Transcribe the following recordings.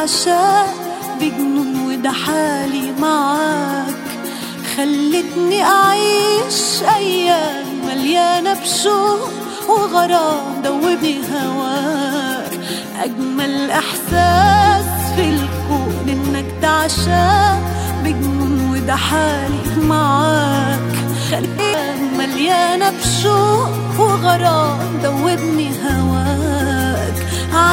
العشاء بجنون وده حالي معاك. خلتني أعيش أيام مليانة بشوق وغرام وغرابة هواك أجمل إحساس في الكون إنك تعشق بجنون وده حالي معاك. أيام مليانة بشوق وغرام دوي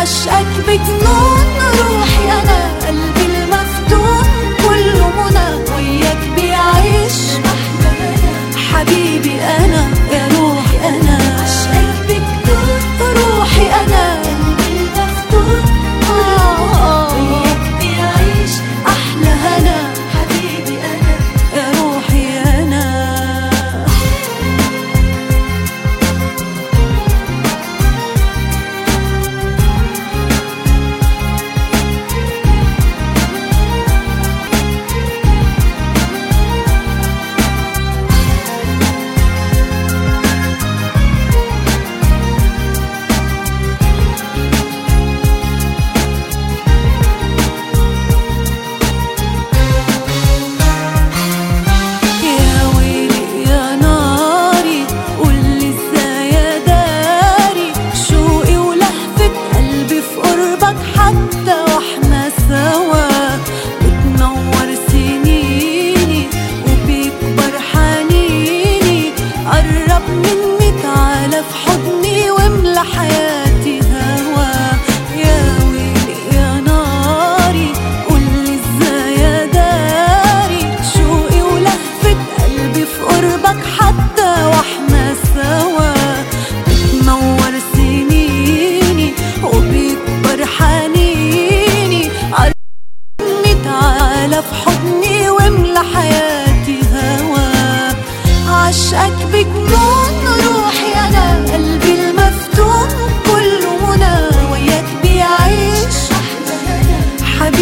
عشقك بجنون روحي أنا قلبي المفتون كله منى وياك بيعيش محلى حبيبي أنا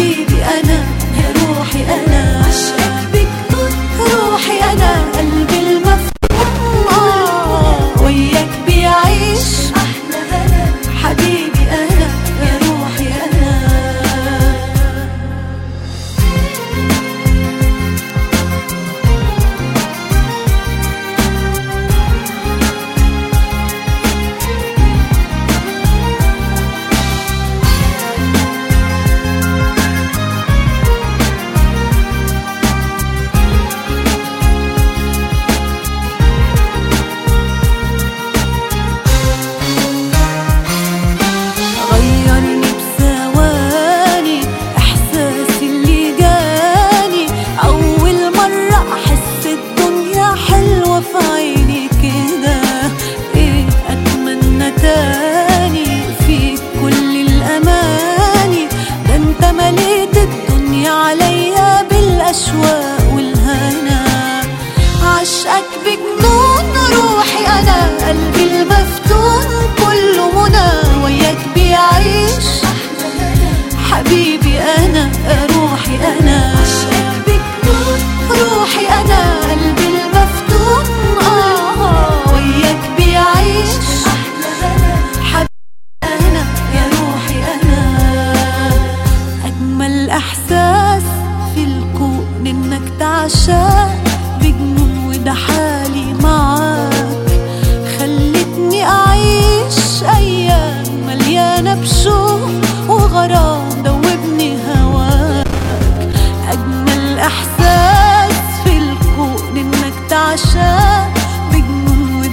baby. عشقك بجنون روحي أنا قلبي المفتون كله منى وياك بيعيش حبيبي أنا روحي أنا.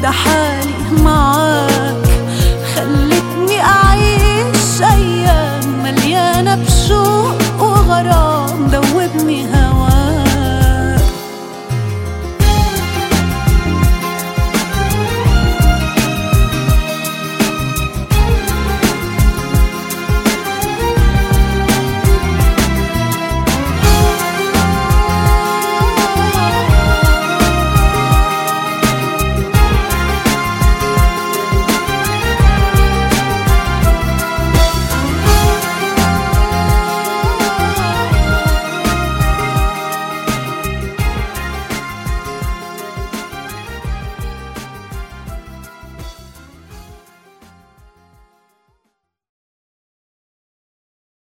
ده